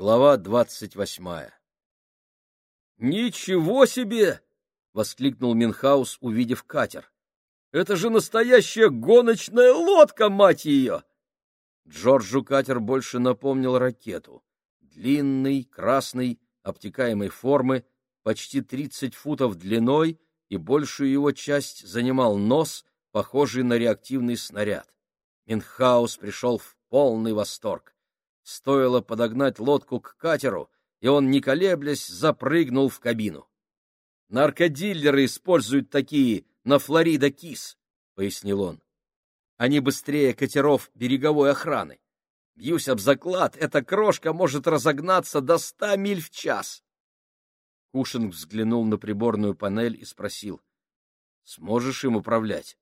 Глава двадцать восьмая «Ничего себе!» — воскликнул Минхаус, увидев катер. «Это же настоящая гоночная лодка, мать ее!» Джорджу катер больше напомнил ракету. Длинный, красный, обтекаемой формы, почти тридцать футов длиной, и большую его часть занимал нос, похожий на реактивный снаряд. Минхаус пришел в полный восторг. Стоило подогнать лодку к катеру, и он, не колеблясь, запрыгнул в кабину. «Наркодиллеры используют такие на Флорида Кис», — пояснил он. «Они быстрее катеров береговой охраны. Бьюсь об заклад, эта крошка может разогнаться до ста миль в час». Кушинг взглянул на приборную панель и спросил. «Сможешь им управлять?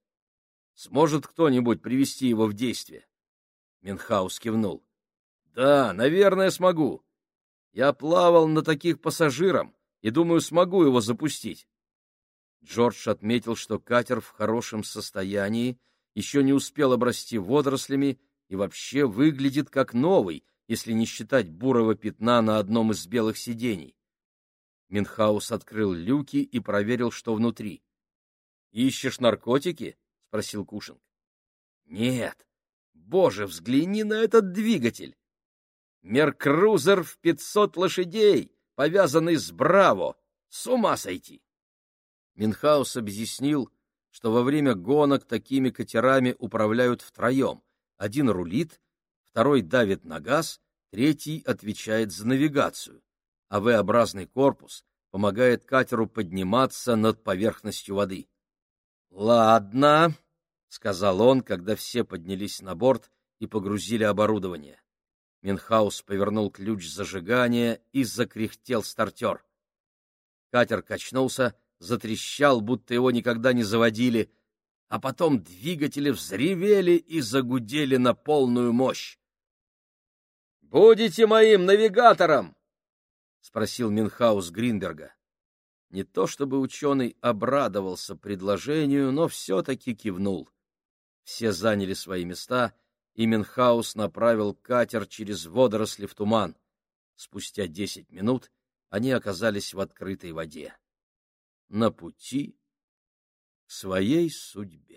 Сможет кто-нибудь привести его в действие?» Минхаус кивнул. «Да, наверное, смогу. Я плавал на таких пассажиром и, думаю, смогу его запустить. Джордж отметил, что катер в хорошем состоянии, еще не успел обрасти водорослями и вообще выглядит как новый, если не считать бурого пятна на одном из белых сидений. Минхаус открыл люки и проверил, что внутри. — Ищешь наркотики? — спросил Кушинг. — Нет. Боже, взгляни на этот двигатель! Меркрузер в пятьсот лошадей, повязанный с Браво. С ума сойти! Минхаус объяснил, что во время гонок такими катерами управляют втроем. Один рулит, второй давит на газ, третий отвечает за навигацию, а V-образный корпус помогает катеру подниматься над поверхностью воды. — Ладно, — сказал он, когда все поднялись на борт и погрузили оборудование. Минхаус повернул ключ зажигания и закряхтел стартер. Катер качнулся, затрещал, будто его никогда не заводили, а потом двигатели взревели и загудели на полную мощь. «Будете моим навигатором?» — спросил Минхаус Гринберга. Не то чтобы ученый обрадовался предложению, но все-таки кивнул. Все заняли свои места — и Менхаус направил катер через водоросли в туман. Спустя десять минут они оказались в открытой воде. На пути к своей судьбе.